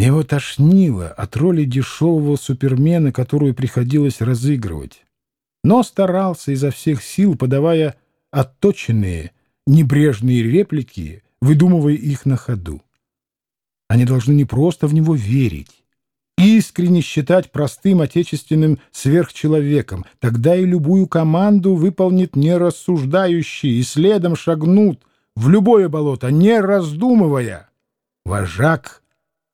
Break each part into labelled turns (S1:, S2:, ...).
S1: Его тошнило от роли дешевого супермена, которую приходилось разыгрывать. Но старался изо всех сил, подавая отточенные, небрежные реплики, выдумывая их на ходу. Они должны не просто в него верить, искренне считать простым отечественным сверхчеловеком. Тогда и любую команду выполнит нерассуждающий и следом шагнут в любое болото, не раздумывая. Вожак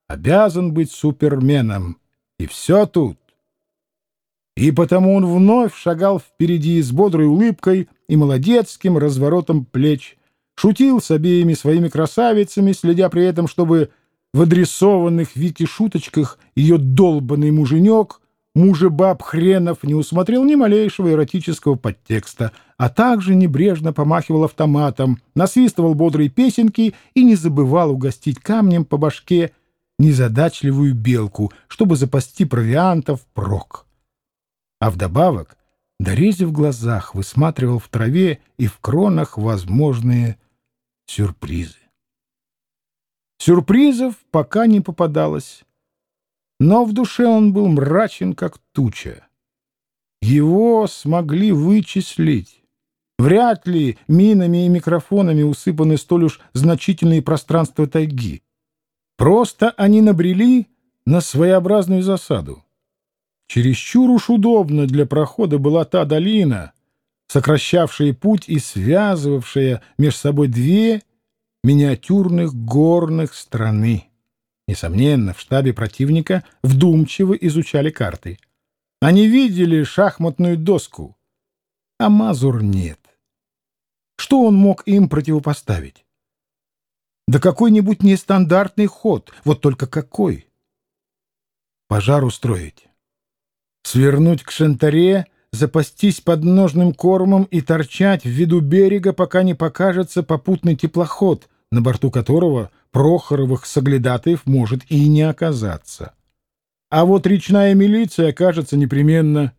S1: обязан быть суперменом, и все тут. И потому он вновь шагал впереди с бодрой улыбкой и молодецким разворотом плеч, шутил с обеими своими красавицами, следя при этом, чтобы в адресованных Вике шуточках ее долбанный муженек, мужебаб хренов, не усмотрел ни малейшего эротического подтекста, а также небрежно помахивал автоматом, насвистывал бодрые песенки и не забывал угостить камнем по башке незадачливую белку, чтобы запасти провиантов прок. А вдобавок, дорези в глазах, высматривал в траве и в кронах возможные сюрпризы. Сюрпризов пока не попадалось, но в душе он был мрачен, как туча. Его смогли вычислить. Вряд ли минами и микрофонами усыпаны столь уж значительные пространства тайги. Просто они набрели на своеобразную засаду. Чересчур уж удобно для прохода была та долина, сокращавшая путь и связывавшая между собой две миниатюрных горных страны. Несомненно, в штабе противника вдумчиво изучали карты. Они видели шахматную доску, а Мазур нет. Что он мог им противопоставить? Да какой-нибудь нестандартный ход, вот только какой? Пожар устроить. Свернуть к Шантаре, запастись подножным кормом и торчать в виду берега, пока не покажется попутный теплоход — на борту которого Прохоровых соглядатаев может и не оказаться. А вот речная милиция окажется непременно.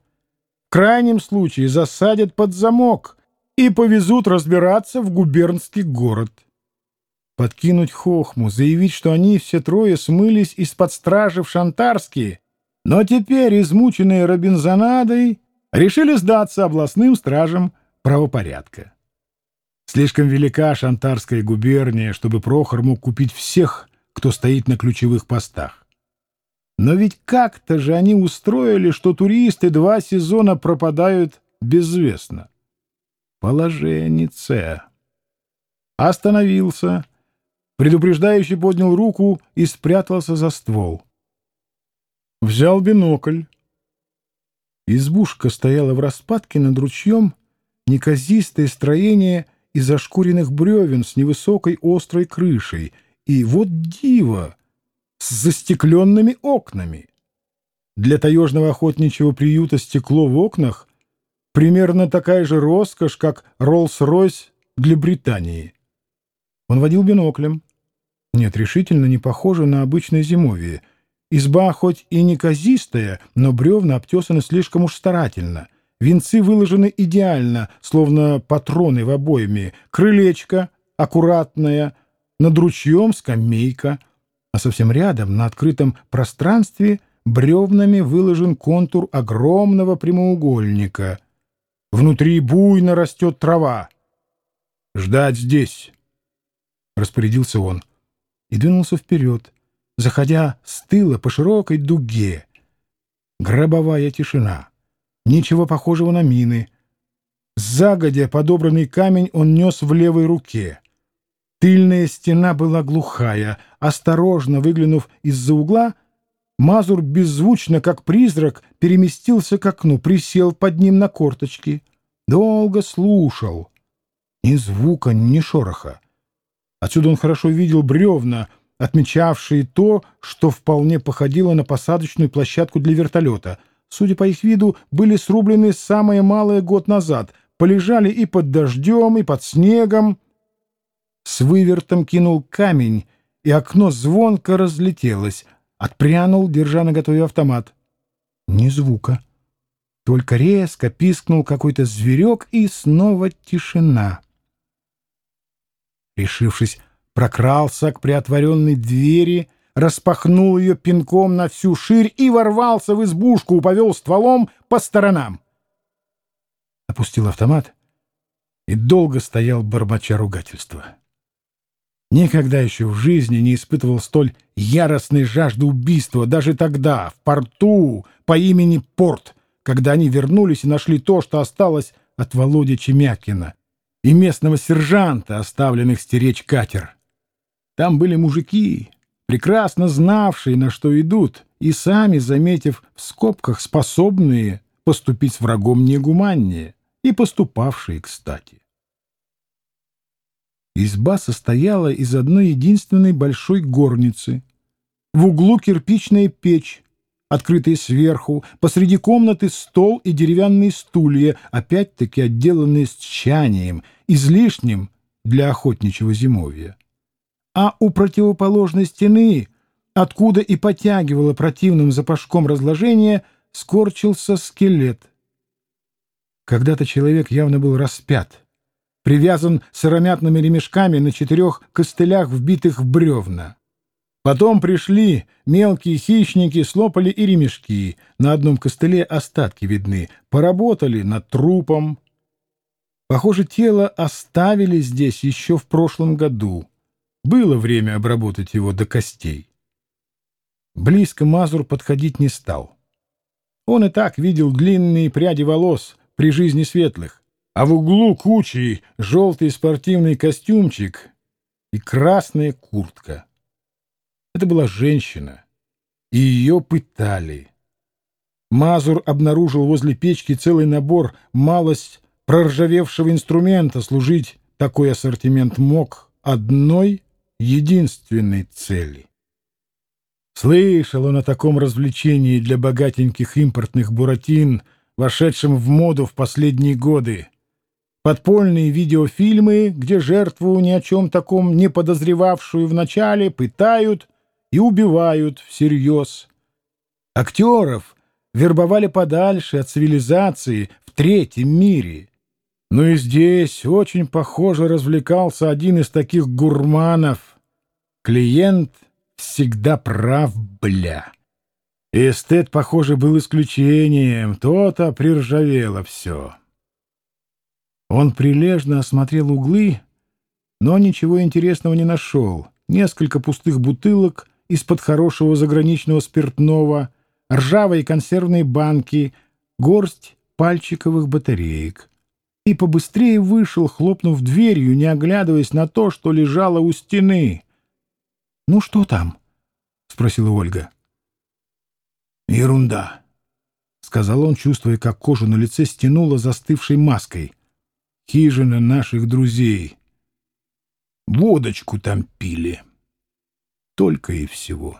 S1: В крайнем случае засадят под замок и повезут разбираться в губернский город. Подкинуть хохму, заявить, что они все трое смылись из-под стражи в Шантарские, но теперь, измученные Робинзонадой, решили сдаться областным стражам правопорядка. Слишком велика Шантарская губерния, чтобы Прохор мог купить всех, кто стоит на ключевых постах. Но ведь как-то же они устроили, что туристы два сезона пропадают безвестно. Положеннице. Остановился, предупреждающий поднял руку и спрятался за ствол. Взял бинокль. Избушка стояла в распадке над ручьем, неказистое строение — из ошкуренных бревен с невысокой острой крышей, и вот диво с застекленными окнами. Для таежного охотничьего приюта стекло в окнах примерно такая же роскошь, как Роллс-Ройс для Британии. Он водил биноклем. Нет, решительно не похоже на обычное зимовье. Изба хоть и неказистая, но бревна обтесаны слишком уж старательно — Венцы выложены идеально, словно патроны в обойме. Крылечко аккуратное, над ручьем скамейка, а совсем рядом, на открытом пространстве, бревнами выложен контур огромного прямоугольника. Внутри буйно растет трава. «Ждать здесь!» — распорядился он и двинулся вперед, заходя с тыла по широкой дуге. Гробовая тишина. Ничего похожего на мины. Загодя подобранный камень он нес в левой руке. Тыльная стена была глухая. Осторожно выглянув из-за угла, Мазур беззвучно, как призрак, переместился к окну, присел под ним на корточки. Долго слушал. Ни звука, ни шороха. Отсюда он хорошо видел бревна, отмечавшие то, что вполне походило на посадочную площадку для вертолета — судя по их виду, были срублены самое малое год назад, полежали и под дождем, и под снегом. С вывертом кинул камень, и окно звонко разлетелось. Отпрянул, держа на готове автомат. Ни звука. Только резко пискнул какой-то зверек, и снова тишина. Решившись, прокрался к приотворенной двери, распахнул ее пинком на всю ширь и ворвался в избушку, повел стволом по сторонам. Опустил автомат и долго стоял бормоча ругательства. Никогда еще в жизни не испытывал столь яростной жажды убийства, даже тогда, в порту по имени Порт, когда они вернулись и нашли то, что осталось от Володи Чемякина и местного сержанта, оставленных стеречь катер. Там были мужики, прекрасно знавшие, на что идут, и сами, заметив в скобках, способные поступить с врагом негуманнее и поступавшие кстати. Изба состояла из одной единственной большой горницы. В углу кирпичная печь, открытая сверху, посреди комнаты стол и деревянные стулья, опять-таки отделанные с тщанием, излишним для охотничьего зимовья. А у противоположной стены, откуда и потягивало противным запашком разложения, скорчился скелет. Когда-то человек явно был распят — привязан сыромятными ремешками на четырех костылях, вбитых в бревна. Потом пришли мелкие хищники, слопали и ремешки. На одном костыле остатки видны. Поработали над трупом. Похоже, тело оставили здесь еще в прошлом году. Было время обработать его до костей. Близко Мазур подходить не стал. Он и так видел длинные пряди волос при жизни светлых а в углу кучей желтый спортивный костюмчик и красная куртка. Это была женщина, и ее пытали. Мазур обнаружил возле печки целый набор малость проржавевшего инструмента. Служить такой ассортимент мог одной единственной цели. Слышал он о таком развлечении для богатеньких импортных буратин, вошедшем в моду в последние годы подпольные видеофильмы, где жертву ни о чем таком не подозревавшую вначале пытают и убивают всерьез. Актеров вербовали подальше от цивилизации в третьем мире. Но и здесь очень похоже развлекался один из таких гурманов. Клиент всегда прав, бля. Эстет, похоже, был исключением, то-то приржавело все. Он прилежно осмотрел углы, но ничего интересного не нашел. Несколько пустых бутылок из-под хорошего заграничного спиртного, ржавые консервные банки, горсть пальчиковых батареек. И побыстрее вышел, хлопнув дверью, не оглядываясь на то, что лежало у стены. — Ну что там? — спросила Ольга. — Ерунда, — сказал он, чувствуя, как кожу на лице стянула застывшей маской хижина наших друзей. Водочку там пили. Только и всего.